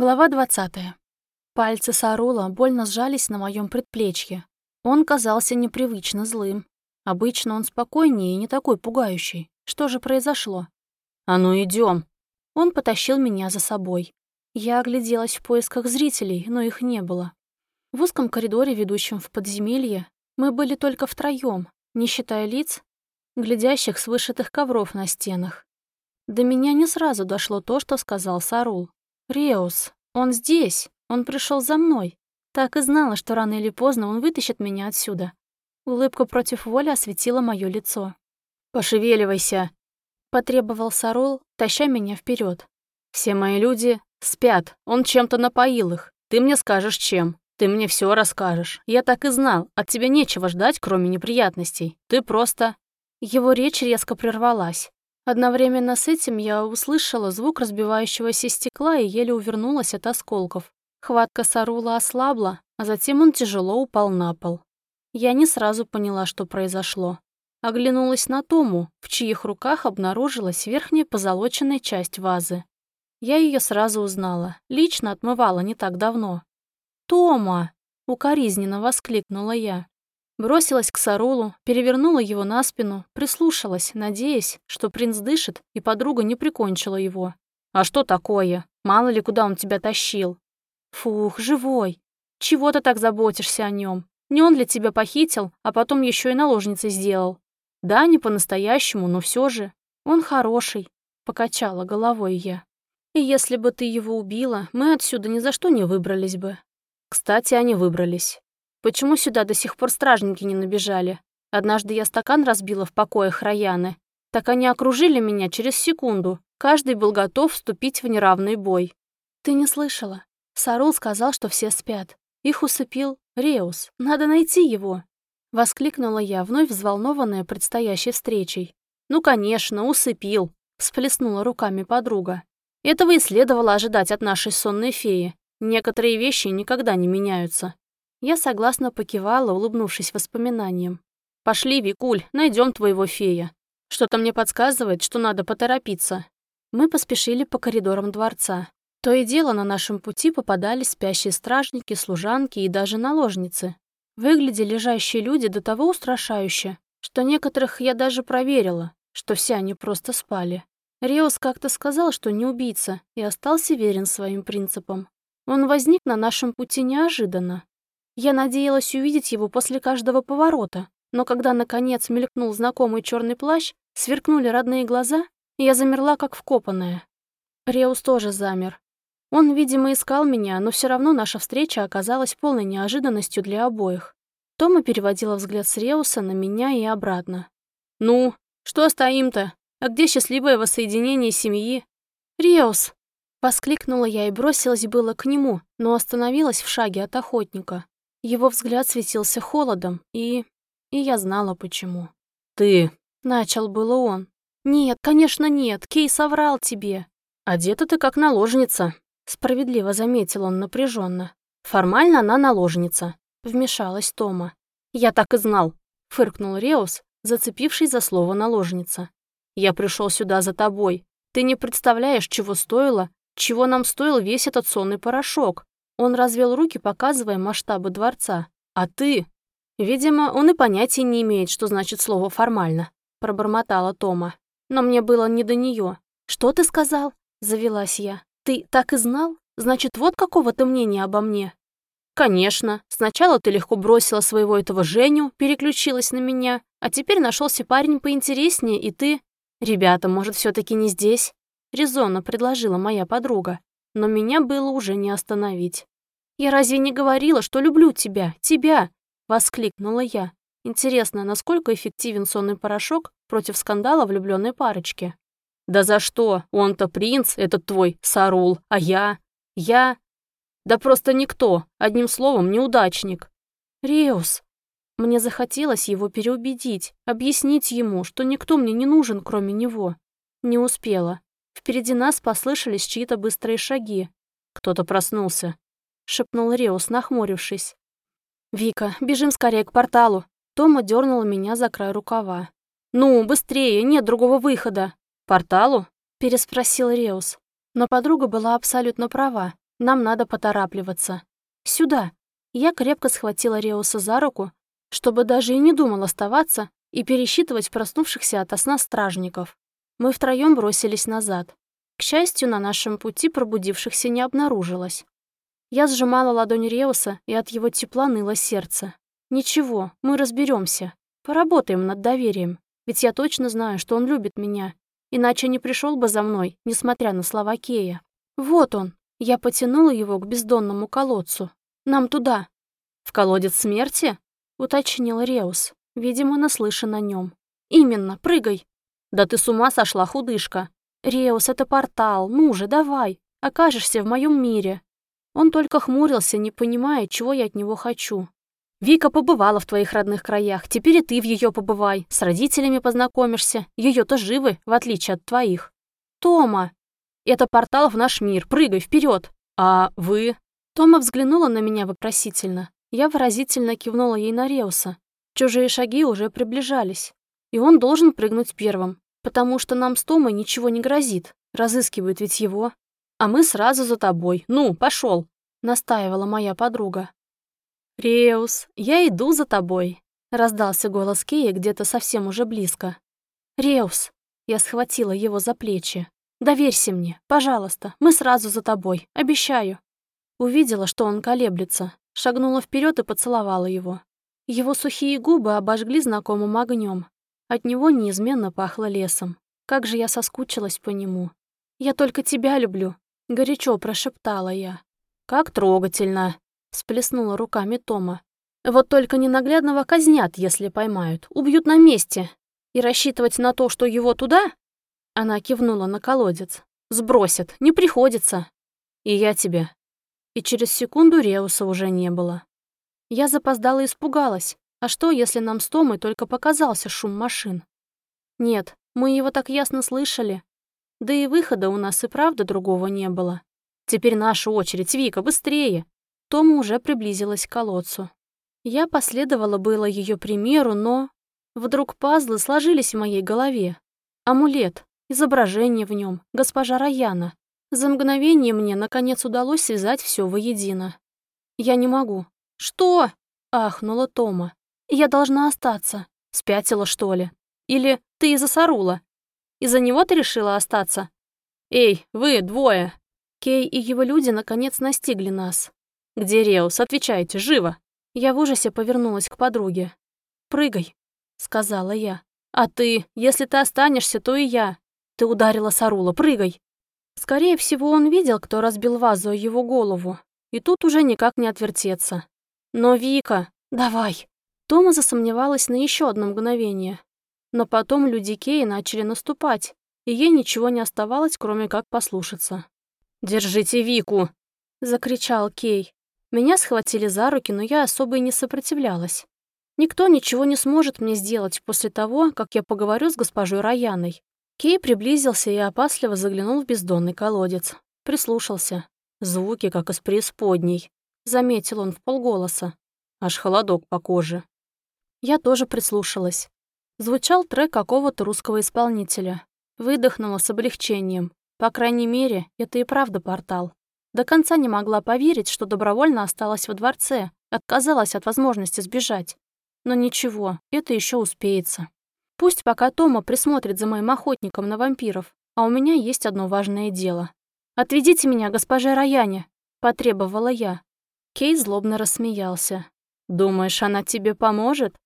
Глава 20. Пальцы Сарула больно сжались на моем предплечье. Он казался непривычно злым. Обычно он спокойнее и не такой пугающий. Что же произошло? «А ну идем. Он потащил меня за собой. Я огляделась в поисках зрителей, но их не было. В узком коридоре, ведущем в подземелье, мы были только втроем, не считая лиц, глядящих с вышитых ковров на стенах. До меня не сразу дошло то, что сказал Сарул. «Реус, он здесь, он пришел за мной. Так и знала, что рано или поздно он вытащит меня отсюда». Улыбка против воли осветила мое лицо. «Пошевеливайся!» — потребовал Сарул, таща меня вперед. «Все мои люди спят, он чем-то напоил их. Ты мне скажешь, чем. Ты мне все расскажешь. Я так и знал, от тебя нечего ждать, кроме неприятностей. Ты просто...» Его речь резко прервалась. Одновременно с этим я услышала звук разбивающегося стекла и еле увернулась от осколков. Хватка Сарула ослабла, а затем он тяжело упал на пол. Я не сразу поняла, что произошло. Оглянулась на Тому, в чьих руках обнаружилась верхняя позолоченная часть вазы. Я ее сразу узнала, лично отмывала не так давно. «Тома!» — укоризненно воскликнула я. Бросилась к Сарулу, перевернула его на спину, прислушалась, надеясь, что принц дышит, и подруга не прикончила его. «А что такое? Мало ли, куда он тебя тащил?» «Фух, живой! Чего ты так заботишься о нем? Не он ли тебя похитил, а потом еще и наложницей сделал? Да, не по-настоящему, но все же. Он хороший», — покачала головой я. «И если бы ты его убила, мы отсюда ни за что не выбрались бы. Кстати, они выбрались. Почему сюда до сих пор стражники не набежали? Однажды я стакан разбила в покоях Раяны. Так они окружили меня через секунду. Каждый был готов вступить в неравный бой. Ты не слышала? Сарул сказал, что все спят. Их усыпил Реус. Надо найти его. Воскликнула я, вновь взволнованная предстоящей встречей. «Ну, конечно, усыпил», — всплеснула руками подруга. «Этого и следовало ожидать от нашей сонной феи. Некоторые вещи никогда не меняются. Я согласно покивала, улыбнувшись воспоминаниям. «Пошли, Викуль, найдем твоего фея. Что-то мне подсказывает, что надо поторопиться». Мы поспешили по коридорам дворца. То и дело на нашем пути попадались спящие стражники, служанки и даже наложницы. Выглядели лежащие люди до того устрашающе, что некоторых я даже проверила, что все они просто спали. Риос как-то сказал, что не убийца, и остался верен своим принципам. Он возник на нашем пути неожиданно. Я надеялась увидеть его после каждого поворота, но когда, наконец, мелькнул знакомый черный плащ, сверкнули родные глаза, я замерла, как вкопанная. Реус тоже замер. Он, видимо, искал меня, но все равно наша встреча оказалась полной неожиданностью для обоих. Тома переводила взгляд с Реуса на меня и обратно. «Ну, что стоим-то? А где счастливое воссоединение семьи?» «Реус!» Воскликнула я и бросилась было к нему, но остановилась в шаге от охотника. Его взгляд светился холодом, и... и я знала, почему. «Ты...» — начал было он. «Нет, конечно нет, Кей соврал тебе». «Одета ты как наложница», — справедливо заметил он напряженно. «Формально она наложница», — вмешалась Тома. «Я так и знал», — фыркнул Реус, зацепивший за слово «наложница». «Я пришел сюда за тобой. Ты не представляешь, чего стоило чего нам стоил весь этот сонный порошок? Он развел руки, показывая масштабы дворца. А ты? Видимо, он и понятия не имеет, что значит слово «формально», пробормотала Тома. Но мне было не до нее. «Что ты сказал?» — завелась я. «Ты так и знал? Значит, вот какого ты мнения обо мне?» «Конечно. Сначала ты легко бросила своего этого Женю, переключилась на меня, а теперь нашелся парень поинтереснее, и ты...» «Ребята, может, все таки не здесь?» — резонно предложила моя подруга, но меня было уже не остановить. «Я разве не говорила, что люблю тебя, тебя?» — воскликнула я. Интересно, насколько эффективен сонный порошок против скандала влюбленной парочки? «Да за что? Он-то принц, этот твой, Сарул, а я? Я? Да просто никто, одним словом, неудачник». «Риус!» Мне захотелось его переубедить, объяснить ему, что никто мне не нужен, кроме него. Не успела. Впереди нас послышались чьи-то быстрые шаги. Кто-то проснулся. Шепнул Реус, нахмурившись. «Вика, бежим скорее к порталу!» Тома дернула меня за край рукава. «Ну, быстрее, нет другого выхода!» «Порталу?» — переспросил Реус. Но подруга была абсолютно права. Нам надо поторапливаться. Сюда. Я крепко схватила Реуса за руку, чтобы даже и не думал оставаться и пересчитывать проснувшихся от сна стражников. Мы втроем бросились назад. К счастью, на нашем пути пробудившихся не обнаружилось. Я сжимала ладонь Реуса, и от его тепла ныло сердце. Ничего, мы разберемся. Поработаем над доверием. Ведь я точно знаю, что он любит меня. Иначе не пришел бы за мной, несмотря на слова Кея. Вот он. Я потянула его к бездонному колодцу. Нам туда. В колодец смерти? Уточнил Реус. Видимо, наслышан о нем. Именно, прыгай. Да ты с ума сошла, худышка. Реус, это портал. Ну же, давай. Окажешься в моем мире. Он только хмурился, не понимая, чего я от него хочу. Вика побывала в твоих родных краях, теперь и ты в ее побывай. С родителями познакомишься, ее-то живы, в отличие от твоих. Тома! Это портал в наш мир, прыгай вперед. А вы? Тома взглянула на меня вопросительно. Я выразительно кивнула ей на Реуса. Чужие шаги уже приближались. И он должен прыгнуть первым, потому что нам с Томой ничего не грозит. Разыскивают ведь его. А мы сразу за тобой. Ну, пошел, настаивала моя подруга. «Реус, я иду за тобой», — раздался голос Кея где-то совсем уже близко. «Реус», — я схватила его за плечи, — «доверься мне, пожалуйста, мы сразу за тобой, обещаю». Увидела, что он колеблется, шагнула вперед и поцеловала его. Его сухие губы обожгли знакомым огнем. От него неизменно пахло лесом. Как же я соскучилась по нему. «Я только тебя люблю», — горячо прошептала я. «Как трогательно», Сплеснула руками Тома. Вот только ненаглядного казнят, если поймают. Убьют на месте. И рассчитывать на то, что его туда... Она кивнула на колодец. Сбросят, не приходится. И я тебя. И через секунду Реуса уже не было. Я запоздала и испугалась. А что, если нам с Томой только показался шум машин? Нет, мы его так ясно слышали. Да и выхода у нас и правда другого не было. Теперь наша очередь, Вика, быстрее. Тома уже приблизилась к колодцу. Я последовала было ее примеру, но... Вдруг пазлы сложились в моей голове. Амулет, изображение в нем, госпожа Раяна. За мгновение мне, наконец, удалось связать все воедино. «Я не могу». «Что?» — ахнула Тома. «Я должна остаться». «Спятила, что ли? Или ты из-за Сарула? Из-за него ты решила остаться?» «Эй, вы, двое!» Кей и его люди наконец настигли нас. «Где Реус? Отвечайте, живо!» Я в ужасе повернулась к подруге. «Прыгай», — сказала я. «А ты? Если ты останешься, то и я. Ты ударила Сарула, прыгай!» Скорее всего, он видел, кто разбил вазу о его голову. И тут уже никак не отвертеться. «Но Вика, давай!» Тома засомневалась на еще одно мгновение. Но потом люди Кеи начали наступать, и ей ничего не оставалось, кроме как послушаться. «Держите Вику!» — закричал Кей. Меня схватили за руки, но я особо и не сопротивлялась. Никто ничего не сможет мне сделать после того, как я поговорю с госпожой Раяной. Кей приблизился и опасливо заглянул в бездонный колодец. Прислушался. Звуки, как из преисподней. Заметил он в полголоса. Аж холодок по коже. Я тоже прислушалась. Звучал трек какого-то русского исполнителя. Выдохнула с облегчением. По крайней мере, это и правда портал. До конца не могла поверить, что добровольно осталась во дворце, отказалась от возможности сбежать. Но ничего, это еще успеется. Пусть пока Тома присмотрит за моим охотником на вампиров, а у меня есть одно важное дело. «Отведите меня, госпожа Раяне», — потребовала я. Кей злобно рассмеялся. «Думаешь, она тебе поможет?»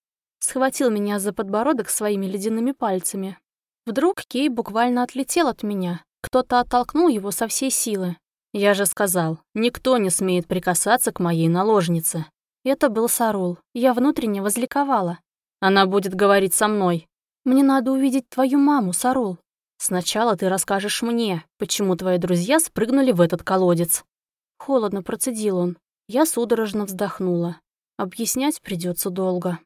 Схватил меня за подбородок своими ледяными пальцами. Вдруг Кей буквально отлетел от меня. Кто-то оттолкнул его со всей силы. «Я же сказал, никто не смеет прикасаться к моей наложнице». Это был Сарул. Я внутренне возликовала. «Она будет говорить со мной». «Мне надо увидеть твою маму, Сарул». «Сначала ты расскажешь мне, почему твои друзья спрыгнули в этот колодец». Холодно процедил он. Я судорожно вздохнула. Объяснять придется долго.